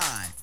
live.